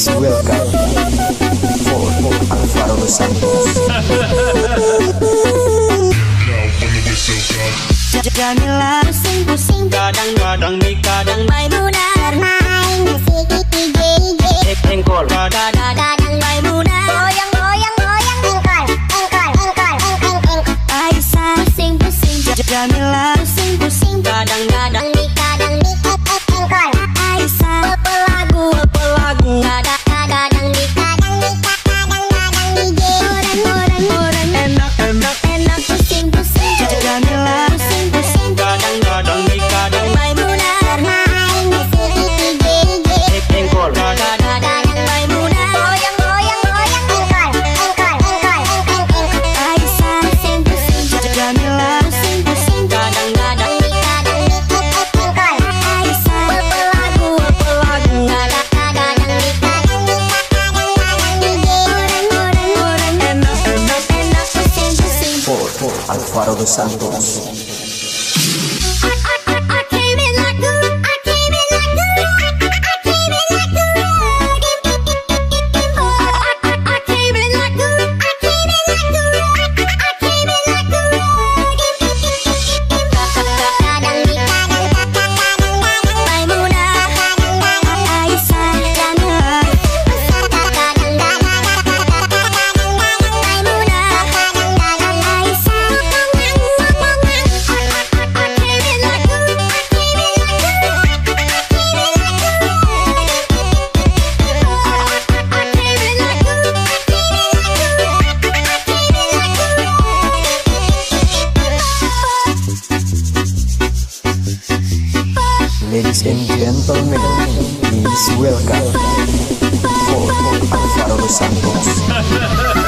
please welcome for Alvaro Dos Santos. Jamila pusing-pusing Kadang-kadang di kadang Maimunah Karena aing masih gigi Engkol Kadang-kadang Maimunah Goyang goyang goyang Engkol Engkol engkol engkol engkol pusing-pusing Jamila pusing-pusing Kadang-kadang di kadang Alfaro de Santos. and gentlemen, please welcome for Alfaro Dos Santos.